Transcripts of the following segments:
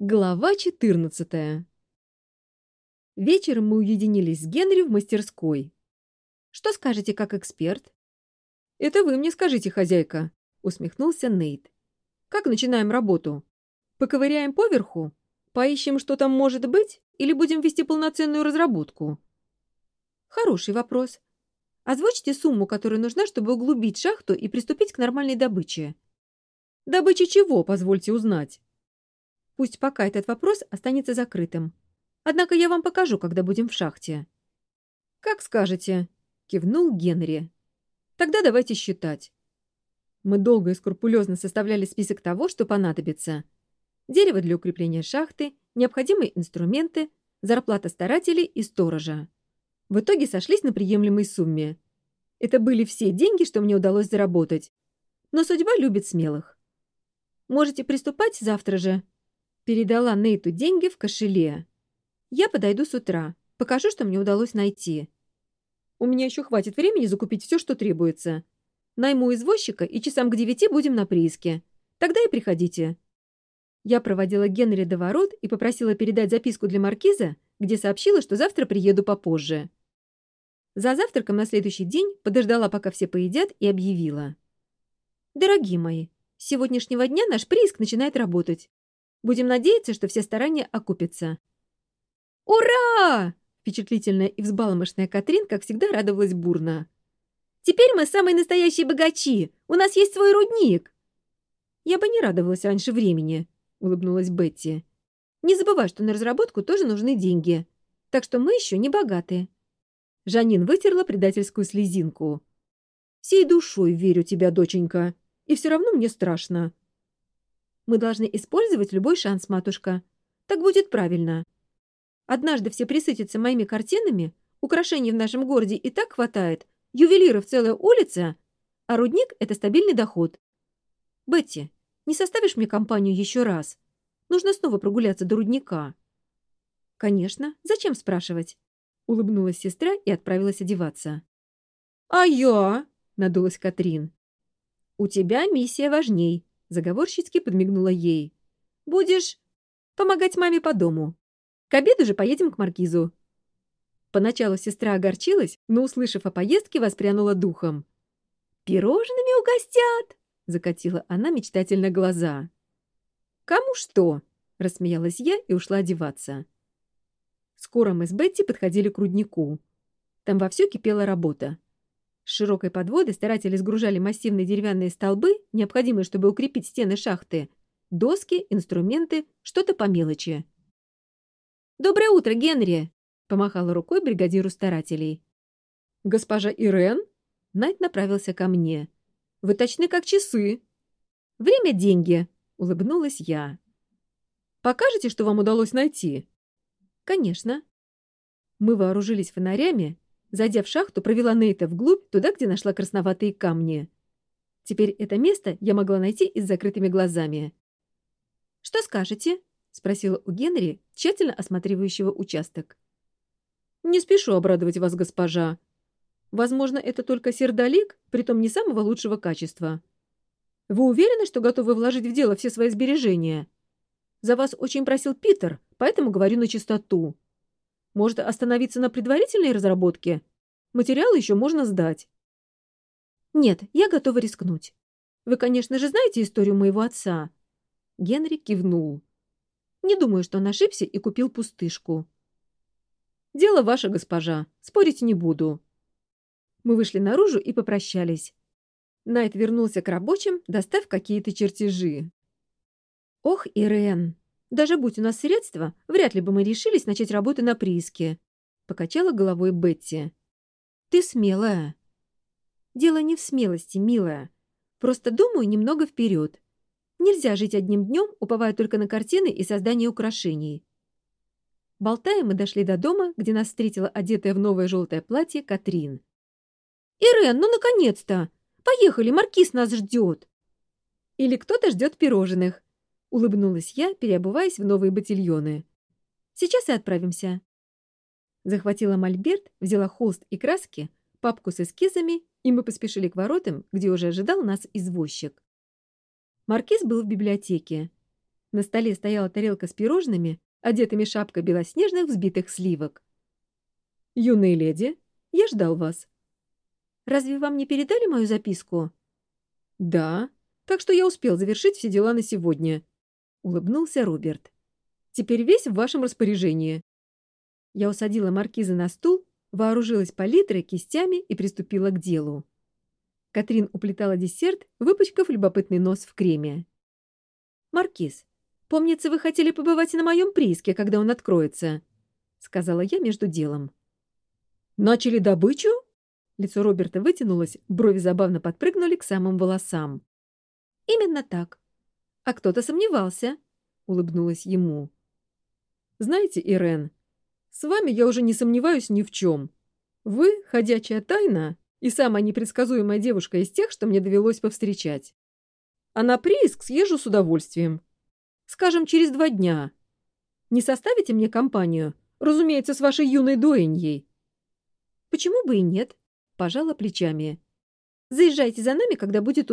Глава 14 Вечером мы уединились с Генри в мастерской. «Что скажете как эксперт?» «Это вы мне скажите, хозяйка», — усмехнулся Нейт. «Как начинаем работу? Поковыряем поверху? Поищем, что там может быть, или будем вести полноценную разработку?» «Хороший вопрос. Озвучьте сумму, которая нужна, чтобы углубить шахту и приступить к нормальной добыче». «Добыче чего, позвольте узнать?» Пусть пока этот вопрос останется закрытым. Однако я вам покажу, когда будем в шахте. Как скажете, кивнул Генри. Тогда давайте считать. Мы долго и скрупулезно составляли список того, что понадобится. Дерево для укрепления шахты, необходимые инструменты, зарплата старателей и сторожа. В итоге сошлись на приемлемой сумме. Это были все деньги, что мне удалось заработать. Но судьба любит смелых. Можете приступать завтра же, передала Нейту деньги в кошеле. «Я подойду с утра, покажу, что мне удалось найти. У меня еще хватит времени закупить все, что требуется. Найму извозчика, и часам к девяти будем на прииске. Тогда и приходите». Я проводила Генри до ворот и попросила передать записку для маркиза, где сообщила, что завтра приеду попозже. За завтраком на следующий день подождала, пока все поедят, и объявила. «Дорогие мои, с сегодняшнего дня наш прииск начинает работать. Будем надеяться, что все старания окупятся. «Ура!» Впечатлительная и взбалмошная Катрин, как всегда, радовалась бурно. «Теперь мы самые настоящие богачи! У нас есть свой рудник!» «Я бы не радовалась раньше времени», — улыбнулась Бетти. «Не забывай, что на разработку тоже нужны деньги. Так что мы еще не богаты». Жанин вытерла предательскую слезинку. «Всей душой верю тебя, доченька, и все равно мне страшно. Мы должны использовать любой шанс, матушка. Так будет правильно. Однажды все присытятся моими картинами, украшений в нашем городе и так хватает, ювелиров целая улица, а рудник — это стабильный доход. Бетти, не составишь мне компанию еще раз? Нужно снова прогуляться до рудника. Конечно. Зачем спрашивать? Улыбнулась сестра и отправилась одеваться. А я? Надулась Катрин. У тебя миссия важней, Заговорщицки подмигнула ей. «Будешь помогать маме по дому. К обеду же поедем к маркизу». Поначалу сестра огорчилась, но, услышав о поездке, воспрянула духом. «Пирожными угостят!» — закатила она мечтательно глаза. «Кому что?» — рассмеялась я и ушла одеваться. Скоро мы с Бетти подходили к руднику. Там вовсю кипела работа. С широкой подводы старатели сгружали массивные деревянные столбы, необходимые, чтобы укрепить стены шахты, доски, инструменты, что-то по мелочи. «Доброе утро, Генри!» — помахала рукой бригадиру старателей. «Госпожа Ирен?» — Найт направился ко мне. «Вы точны, как часы!» «Время — деньги!» — улыбнулась я. «Покажете, что вам удалось найти?» «Конечно». Мы вооружились фонарями Зайдя в шахту, провела Нейта вглубь, туда, где нашла красноватые камни. Теперь это место я могла найти и с закрытыми глазами. «Что скажете?» — спросила у Генри, тщательно осматривающего участок. «Не спешу обрадовать вас, госпожа. Возможно, это только сердолик, притом не самого лучшего качества. Вы уверены, что готовы вложить в дело все свои сбережения? За вас очень просил Питер, поэтому говорю на чистоту. Может, остановиться на предварительной разработке? Материалы еще можно сдать. Нет, я готова рискнуть. Вы, конечно же, знаете историю моего отца. Генри кивнул. Не думаю, что он ошибся и купил пустышку. Дело ваше, госпожа. Спорить не буду. Мы вышли наружу и попрощались. Найт вернулся к рабочим, достав какие-то чертежи. Ох, Ирен, даже будь у нас средства, вряд ли бы мы решились начать работу на прииске. Покачала головой Бетти. Ты смелая. Дело не в смелости, милая. Просто думаю немного вперед. Нельзя жить одним днем, уповая только на картины и создание украшений. Болтая, мы дошли до дома, где нас встретила одетая в новое желтое платье Катрин. «Ирен, ну наконец-то! Поехали, маркиз нас ждет!» «Или кто-то ждет пирожных», — улыбнулась я, переобуваясь в новые ботильоны. «Сейчас и отправимся». Захватила мольберт, взяла холст и краски, папку с эскизами, и мы поспешили к воротам, где уже ожидал нас извозчик. Маркиз был в библиотеке. На столе стояла тарелка с пирожными, одетыми шапкой белоснежных взбитых сливок. «Юные леди, я ждал вас». «Разве вам не передали мою записку?» «Да, так что я успел завершить все дела на сегодня улыбнулся Роберт. Теперь весь в вашем распоряжении. Я усадила маркиза на стул, вооружилась палитрой, кистями и приступила к делу. Катрин уплетала десерт, выпачкав любопытный нос в креме. «Маркиз, помнится, вы хотели побывать на моем прииске, когда он откроется», — сказала я между делом. «Начали добычу?» Лицо Роберта вытянулось, брови забавно подпрыгнули к самым волосам. «Именно так. А кто-то сомневался», — улыбнулась ему. «Знаете, Ирен, с вами я уже не сомневаюсь ни в чем. Вы — ходячая тайна и самая непредсказуемая девушка из тех, что мне довелось повстречать. А на прииск съезжу с удовольствием. Скажем, через два дня. Не составите мне компанию? Разумеется, с вашей юной доеньей. Почему бы и нет? Пожала плечами. Заезжайте за нами, когда будет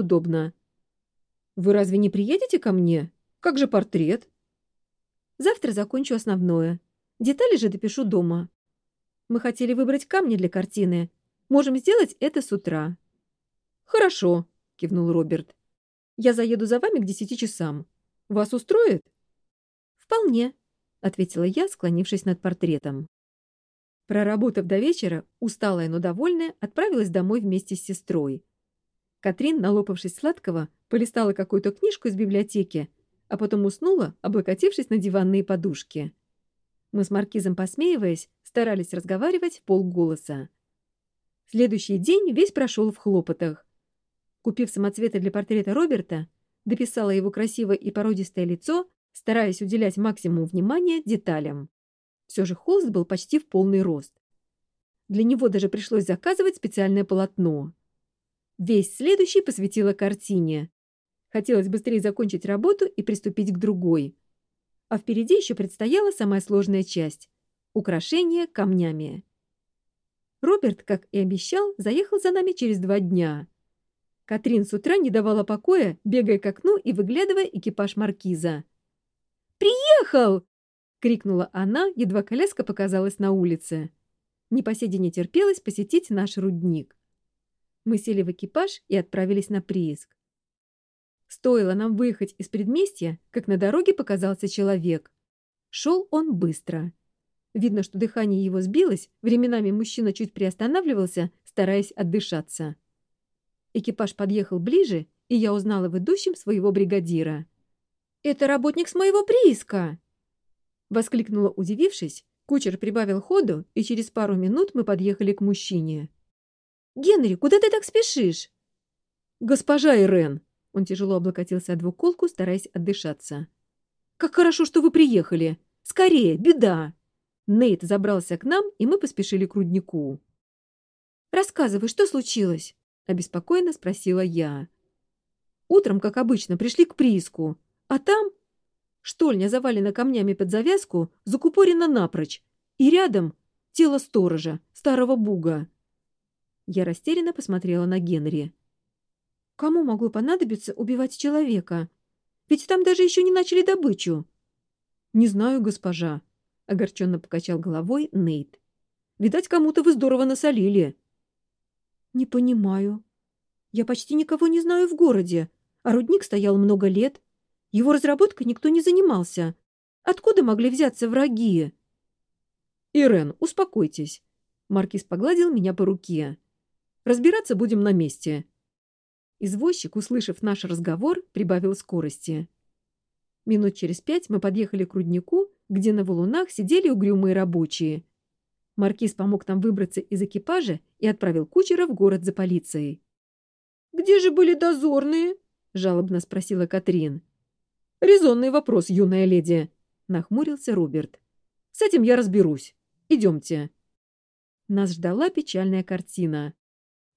удобно. Вы разве не приедете ко мне? Как же портрет? Завтра закончу основное. Детали же допишу дома. Мы хотели выбрать камни для картины. Можем сделать это с утра. Хорошо, кивнул Роберт. Я заеду за вами к десяти часам. Вас устроит? Вполне, ответила я, склонившись над портретом. Проработав до вечера, усталая, но довольная, отправилась домой вместе с сестрой. Катрин, налопавшись сладкого, полистала какую-то книжку из библиотеки, а потом уснула, облокотившись на диванные подушки. Мы с Маркизом, посмеиваясь, старались разговаривать в полголоса. Следующий день весь прошел в хлопотах. Купив самоцветы для портрета Роберта, дописала его красивое и породистое лицо, стараясь уделять максимум внимания деталям. Все же холст был почти в полный рост. Для него даже пришлось заказывать специальное полотно — весь следующий посвятила картине. Хотелось быстрее закончить работу и приступить к другой. А впереди еще предстояла самая сложная часть — украшение камнями. Роберт, как и обещал, заехал за нами через два дня. Катрин с утра не давала покоя, бегая к окну и выглядывая экипаж маркиза. «Приехал!» — крикнула она, едва коляска показалась на улице. Непоседе не терпелось посетить наш рудник. Мы сели в экипаж и отправились на прииск. Стоило нам выехать из предместья, как на дороге показался человек. Шел он быстро. Видно, что дыхание его сбилось, временами мужчина чуть приостанавливался, стараясь отдышаться. Экипаж подъехал ближе, и я узнала в идущем своего бригадира. «Это работник с моего прииска!» Воскликнула, удивившись, кучер прибавил ходу, и через пару минут мы подъехали к мужчине. «Генри, куда ты так спешишь?» «Госпожа Ирен!» Он тяжело облокотился о двуколку, стараясь отдышаться. «Как хорошо, что вы приехали! Скорее, беда!» Нейт забрался к нам, и мы поспешили к руднику. «Рассказывай, что случилось?» — обеспокоенно спросила я. Утром, как обычно, пришли к прииску, а там Штольня завалена камнями под завязку, закупорена напрочь. И рядом тело сторожа, старого буга. Я растерянно посмотрела на Генри. Кому могло понадобиться убивать человека? Ведь там даже еще не начали добычу. Не знаю, госпожа, — огорченно покачал головой Нейт. Видать, кому-то вы здорово насолили. Не понимаю. Я почти никого не знаю в городе, а рудник стоял много лет. Его разработкой никто не занимался. Откуда могли взяться враги? Ирен, успокойтесь. Маркиз погладил меня по руке. Разбираться будем на месте». Извозчик, услышав наш разговор, прибавил скорости. Минут через пять мы подъехали к руднику, где на валунах сидели угрюмые рабочие. Маркиз помог нам выбраться из экипажа и отправил кучера в город за полицией. «Где же были дозорные?» — жалобно спросила Катрин. «Резонный вопрос, юная леди», — нахмурился Роберт. «С этим я разберусь. Идемте». Нас ждала печальная картина.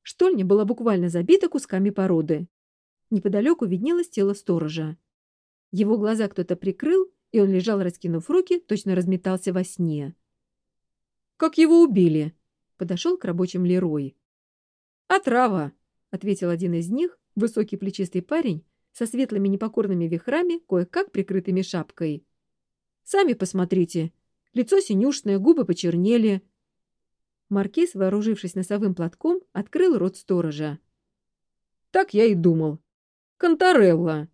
Штольня была буквально забита кусками породы. Неподалеку виднелось тело сторожа. Его глаза кто-то прикрыл, и он лежал, раскинув руки, точно разметался во сне. «Как его убили?» — подошел к рабочим Лерой. «Отрава», — ответил один из них, высокий плечистый парень, со светлыми непокорными вихрами, кое-как прикрытыми шапкой. «Сами посмотрите. Лицо синюшное, губы почернели». Маркиз, вооружившись носовым платком, открыл рот сторожа. Так я и думал. Конторелла.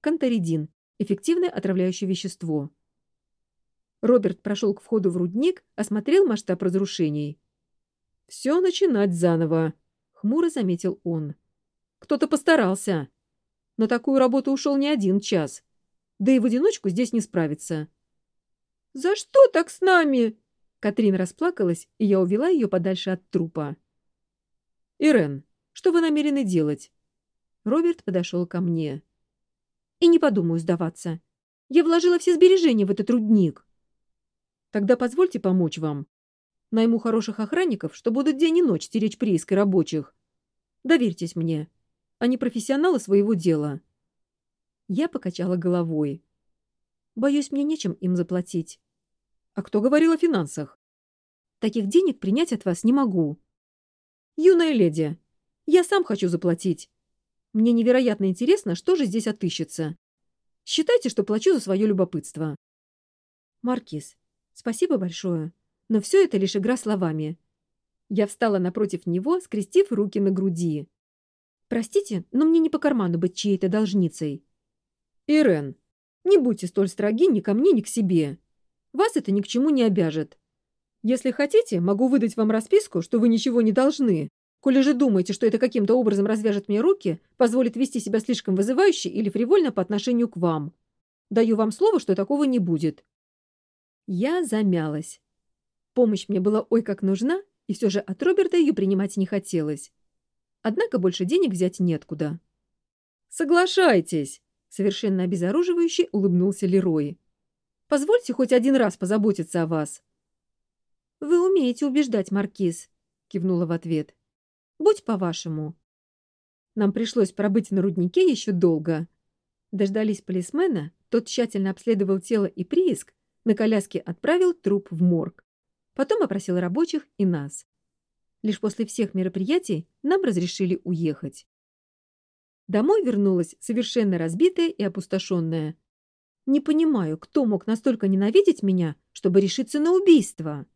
Конторидин – эффективное отравляющее вещество. Роберт прошел к входу в рудник, осмотрел масштаб разрушений. «Все начинать заново», — хмуро заметил он. «Кто-то постарался. На такую работу ушел не один час. Да и в одиночку здесь не справиться». «За что так с нами?» Катрин расплакалась, и я увела ее подальше от трупа. «Ирен, что вы намерены делать?» Роберт подошел ко мне. «И не подумаю сдаваться. Я вложила все сбережения в этот рудник». «Тогда позвольте помочь вам. Найму хороших охранников, что будут день и ночь стеречь прииск и рабочих. Доверьтесь мне. Они профессионалы своего дела». Я покачала головой. «Боюсь, мне нечем им заплатить». «А кто говорил о финансах?» «Таких денег принять от вас не могу», «Юная леди, я сам хочу заплатить. Мне невероятно интересно, что же здесь отыщется. Считайте, что плачу за свое любопытство». «Маркиз, спасибо большое, но все это лишь игра словами». Я встала напротив него, скрестив руки на груди. «Простите, но мне не по карману быть чьей-то должницей». «Ирен, не будьте столь строги ни ко мне, ни к себе. Вас это ни к чему не обяжет. Если хотите, могу выдать вам расписку, что вы ничего не должны. Коли же думаете, что это каким-то образом развяжет мне руки, позволит вести себя слишком вызывающе или фривольно по отношению к вам. Даю вам слово, что такого не будет». Я замялась. Помощь мне была ой как нужна, и все же от Роберта ее принимать не хотелось. Однако больше денег взять неткуда. «Соглашайтесь!» — совершенно обезоруживающе улыбнулся Лерой. «Позвольте хоть один раз позаботиться о вас». Вы умеете убеждать, Маркиз, — кивнула в ответ. Будь по-вашему. Нам пришлось пробыть на руднике еще долго. Дождались полисмена, тот тщательно обследовал тело и прииск, на коляске отправил труп в морг. Потом опросил рабочих и нас. Лишь после всех мероприятий нам разрешили уехать. Домой вернулась совершенно разбитая и опустошенная. Не понимаю, кто мог настолько ненавидеть меня, чтобы решиться на убийство.